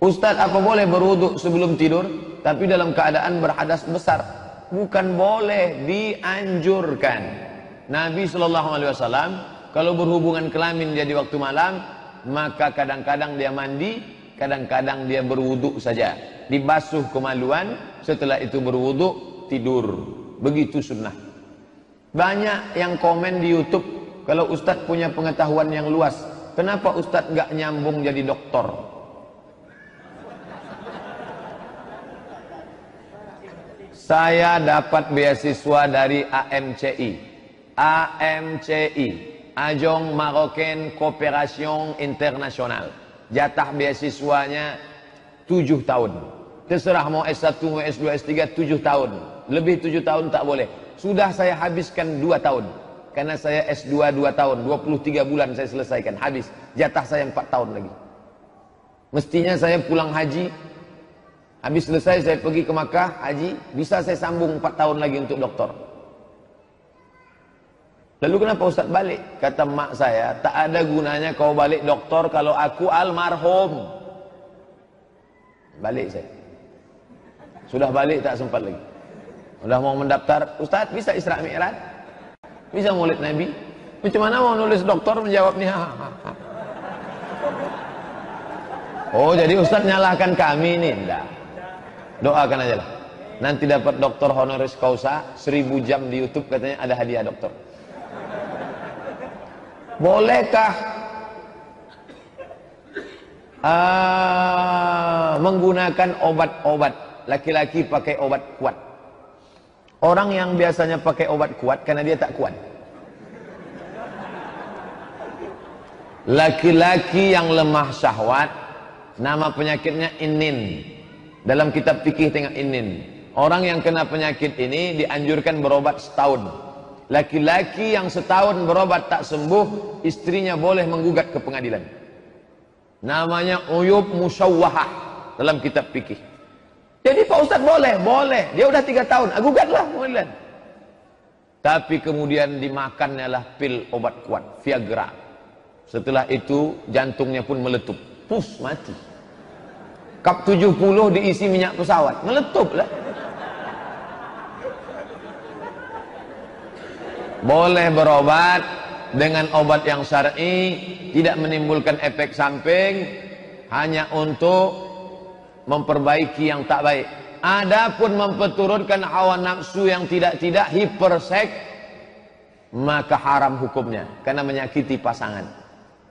Ustaz apa boleh berwuduk sebelum tidur tapi dalam keadaan berhadas besar? Bukan boleh, dianjurkan. Nabi Shallallahu Alaihi Wasallam kalau berhubungan kelamin dia di waktu malam, maka kadang-kadang dia mandi, kadang-kadang dia berwuduk saja. Dibasuh kemaluan, setelah itu berwuduk, tidur. Begitu sunnah. Banyak yang komen di YouTube, kalau Ustadz punya pengetahuan yang luas, kenapa Ustadz nggak nyambung jadi doktor? Saya dapat beasiswa dari AMCI. AMCI, Ajong Marocain Cooperation International. Jatah beasiswanya 7 tahun. Terserah mau S1, mau S2, S3, 7 tahun. Lebih 7 tahun tak boleh. Sudah saya habiskan 2 tahun. Karena saya S2 2 tahun, 23 bulan saya selesaikan. Habis. Jatah saya 4 tahun lagi. Mestinya saya pulang haji Habis selesai saya pergi ke Makkah, haji, bisa saya sambung 4 tahun lagi untuk doktor. Lalu kenapa Ustaz balik? Kata mak saya, tak ada gunanya kau balik doktor kalau aku almarhum. Balik saya. Sudah balik tak sempat lagi. Sudah mau mendaftar, Ustaz bisa Isra Mi'raj? Bisa mulut Nabi? Macam mana mau nulis doktor menjawab ni? Ha, ha, ha. Oh jadi Ustaz nyalahkan kami ni? Tidak. Doakan aja lah. Nanti dapat doktor honoris causa, seribu jam di YouTube katanya ada hadiah dokter. Bolehkah uh, menggunakan obat-obat laki-laki pakai obat kuat? Orang yang biasanya pakai obat kuat karena dia tak kuat. Laki-laki yang lemah syahwat, nama penyakitnya inin. Dalam kitab fikih tengok ini, orang yang kena penyakit ini dianjurkan berobat setahun. Laki-laki yang setahun berobat tak sembuh, istrinya boleh menggugat ke pengadilan. Namanya uyub musyawwahah dalam kitab fikih. Jadi Pak Ustaz boleh, boleh. Dia udah tiga tahun, gugatlah pengadilan. Tapi kemudian dimakannya lah pil obat kuat, Viagra. Setelah itu jantungnya pun meletup. Pus, mati. Kap 70 diisi minyak pesawat. Meletup lah. Boleh berobat dengan obat yang syar'i, tidak menimbulkan efek samping, hanya untuk memperbaiki yang tak baik. Adapun memperturunkan hawa nafsu yang tidak-tidak hipersek, maka haram hukumnya karena menyakiti pasangan.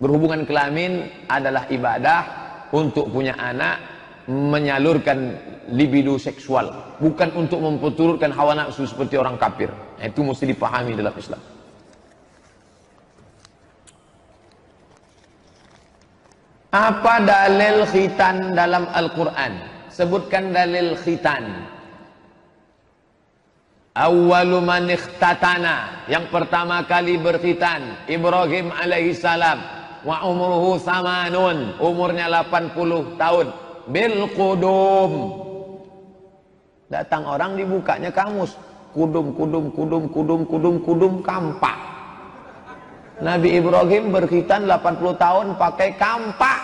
Berhubungan kelamin adalah ibadah untuk punya anak menyalurkan libido seksual. Bukan untuk memperturutkan hawa nafsu seperti orang kafir. Itu mesti dipahami dalam Islam. Apa dalil khitan dalam Al-Quran? Sebutkan dalil khitan. Awwalu man ikhtatana. Yang pertama kali berkhitan Ibrahim alaihi salam wa umruhu samanun umurnya 80 tahun bil kudum datang orang dibukanya kamus. Kudum kudum kudum kudum kudum kudum kampak. Nabi Ibrahim berkhitan 80 tahun pakai kampak.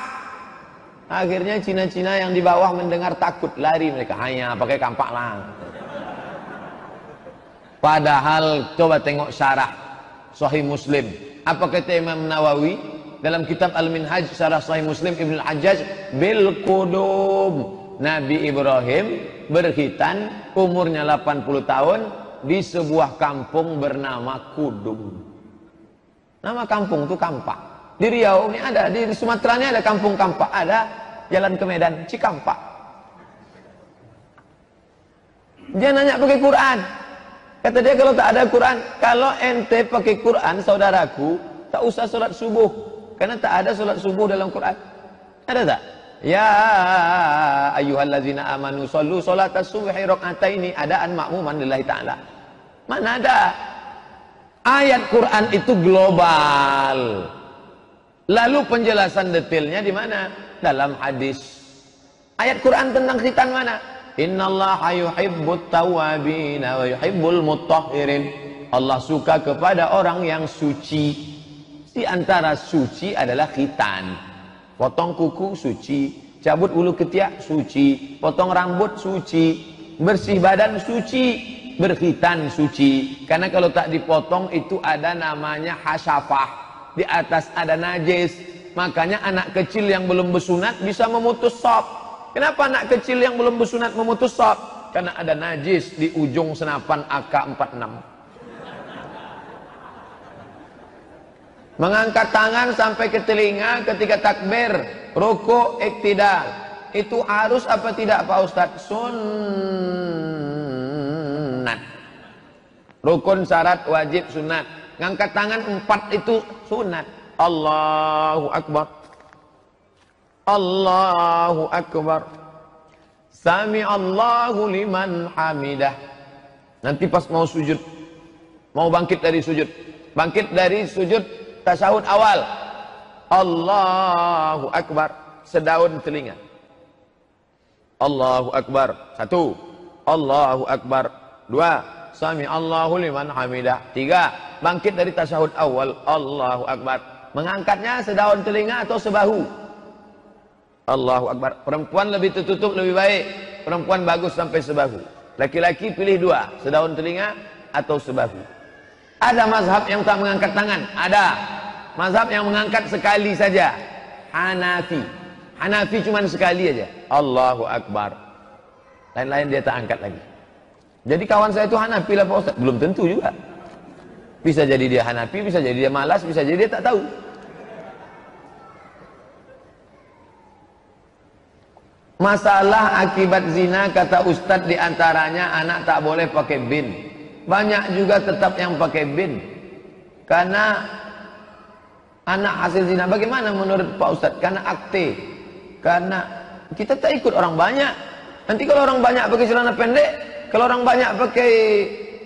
Akhirnya Cina-Cina yang di bawah mendengar takut lari mereka. Hanya pakai kampak lah. Padahal coba tengok syarah Sahih Muslim. Apa kata Imam Nawawi dalam kitab Al-Minhaj Syarah Sahih Muslim Ibn Al-Hajjaj bil kudum Nabi Ibrahim berkhitan umurnya 80 tahun di sebuah kampung bernama Kudum. Nama kampung itu Kampak. Di Riau ini ada, di Sumatera ini ada kampung Kampak, ada jalan ke Medan Cikampak. Dia nanya pakai Quran. Kata dia kalau tak ada Quran, kalau ente pakai Quran saudaraku, tak usah sholat subuh. Karena tak ada solat subuh dalam Quran. Ada tak? Ya ayyuhallazina amanu sallu salatas subhi rak'ataini adaan makmuman lillahi taala. Mana ada? Ayat Quran itu global. Lalu penjelasan detailnya di mana? Dalam hadis. Ayat Quran tentang khitan mana? Innallaha yuhibbut tawwabin wa yuhibbul mutahhirin. Allah suka kepada orang yang suci di antara suci adalah khitan. Potong kuku suci, cabut ulu ketiak suci, potong rambut suci, bersih badan suci, berkhitan suci. Karena kalau tak dipotong itu ada namanya hasafah. Di atas ada najis. Makanya anak kecil yang belum bersunat bisa memutus sop. Kenapa anak kecil yang belum bersunat memutus sop? Karena ada najis di ujung senapan AK-46. Mengangkat tangan sampai ke telinga ketika takbir, ruku, iktidal. Itu harus apa tidak Pak Ustaz? Sunnat. Rukun syarat wajib sunat. Ngangkat tangan empat itu sunat. Allahu Akbar. Allahu Akbar. Sami Allahu liman hamidah. Nanti pas mau sujud, mau bangkit dari sujud, bangkit dari sujud tasawuf awal. Allahu Akbar. Sedaun telinga. Allahu Akbar. Satu. Allahu Akbar. Dua. Sami Allahu liman hamidah. Tiga. Bangkit dari tasawuf awal. Allahu Akbar. Mengangkatnya sedaun telinga atau sebahu? Allahu Akbar. Perempuan lebih tertutup lebih baik. Perempuan bagus sampai sebahu. Laki-laki pilih dua. Sedaun telinga atau sebahu ada mazhab yang tak mengangkat tangan? Ada. Mazhab yang mengangkat sekali saja. Hanafi. Hanafi cuma sekali aja. Allahu Akbar. Lain-lain dia tak angkat lagi. Jadi kawan saya itu Hanafi lah Pak Ustaz. Belum tentu juga. Bisa jadi dia Hanafi, bisa jadi dia malas, bisa jadi dia tak tahu. Masalah akibat zina kata Ustadz di antaranya anak tak boleh pakai bin. Banyak juga tetap yang pakai bin. Karena anak hasil zina. Bagaimana menurut Pak Ustadz? Karena akte. Karena kita tak ikut orang banyak. Nanti kalau orang banyak pakai celana pendek, kalau orang banyak pakai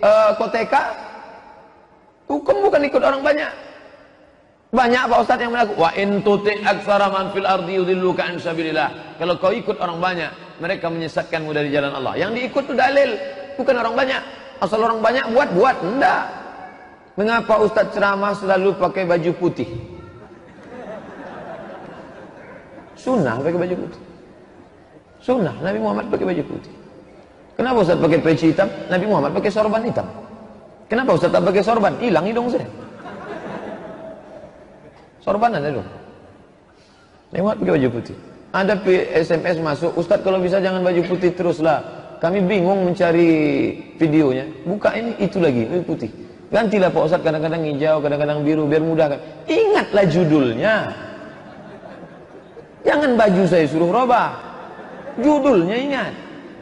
uh, koteka, hukum bukan ikut orang banyak. Banyak Pak Ustadz yang melakukan. Wa in tuti aksara man fil ardi yudilluka an sabilillah. Kalau kau ikut orang banyak, mereka menyesatkanmu dari jalan Allah. Yang diikut itu dalil, bukan orang banyak. Asal orang banyak buat buat enggak. Mengapa Ustaz ceramah selalu pakai baju putih? Sunnah pakai baju putih. Sunnah Nabi Muhammad pakai baju putih. Kenapa Ustaz pakai peci hitam? Nabi Muhammad pakai sorban hitam. Kenapa Ustaz tak pakai sorban? Hilang hidung saya. Sorban ada dong. Nabi Muhammad pakai baju putih. Ada SMS masuk, Ustaz kalau bisa jangan baju putih teruslah. Kami bingung mencari videonya. Buka ini, itu lagi, ini putih. Gantilah Pak Ustaz kadang-kadang hijau, kadang-kadang biru, biar mudah kan. Ingatlah judulnya. Jangan baju saya suruh robah. Judulnya ingat.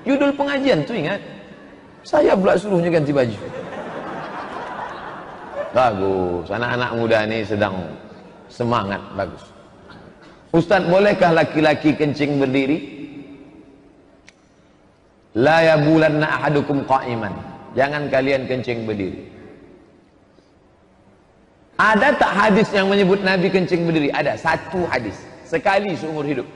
Judul pengajian tuh ingat. Saya pula suruhnya ganti baju. Bagus. Anak-anak muda ini sedang semangat. Bagus. Ustaz, bolehkah laki-laki kencing berdiri? La yabulanna ahadukum qa'iman. Jangan kalian kencing berdiri. Ada tak hadis yang menyebut Nabi kencing berdiri? Ada satu hadis. Sekali seumur hidup.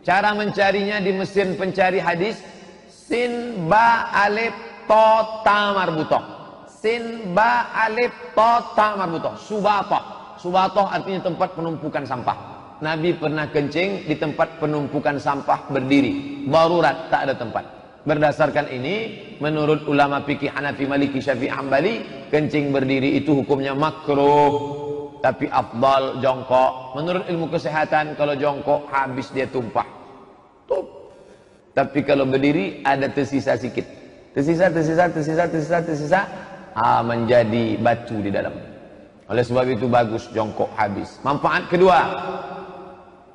Cara mencarinya di mesin pencari hadis sin ba alif to ta marbutoh. Sin ba alif to ta marbutoh. Subatoh. Subatoh artinya tempat penumpukan sampah. Nabi pernah kencing di tempat penumpukan sampah berdiri. Barurat tak ada tempat. Berdasarkan ini, menurut ulama fikih Hanafi Maliki Syafi'i Hambali, kencing berdiri itu hukumnya makruh. Tapi afdal jongkok. Menurut ilmu kesehatan, kalau jongkok habis dia tumpah. Tup. Tapi kalau berdiri ada tersisa sedikit. Tersisa, tersisa, tersisa, tersisa, tersisa. Ah, menjadi batu di dalam. Oleh sebab itu bagus jongkok habis. Manfaat kedua,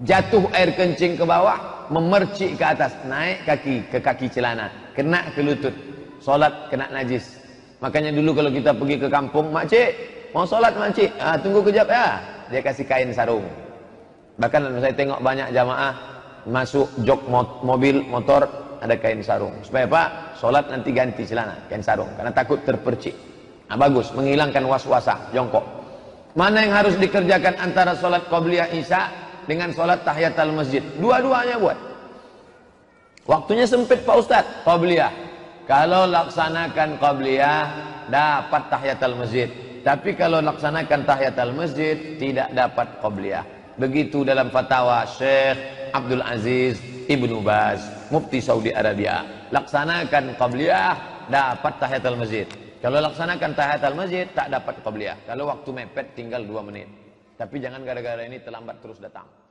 jatuh air kencing ke bawah, memercik ke atas, naik kaki ke kaki celana, kena ke lutut. Solat kena najis. Makanya dulu kalau kita pergi ke kampung, makcik, mau solat makcik, ah, tunggu kejap ya. Dia kasih kain sarung. Bahkan saya tengok banyak jamaah masuk jok mobil, motor, ada kain sarung. Supaya Pak, solat nanti ganti celana, kain sarung. Karena takut terpercik. Nah, bagus, menghilangkan was-wasa, jongkok. Mana yang harus dikerjakan antara solat Qobliyah Isya dengan sholat tahiyatul masjid. Dua-duanya buat. Waktunya sempit Pak Ustaz. Qabliyah. Kalau laksanakan qabliyah dapat tahiyatul masjid. Tapi kalau laksanakan tahiyatul masjid tidak dapat qabliyah. Begitu dalam fatwa Syekh Abdul Aziz Ibnu Baz, Mufti Saudi Arabia. Laksanakan qabliyah, dapat tahiyatul masjid. Kalau laksanakan tahiyatul masjid, tak dapat qabliyah. Kalau waktu mepet tinggal dua menit. Tapi jangan gara-gara ini terlambat terus datang.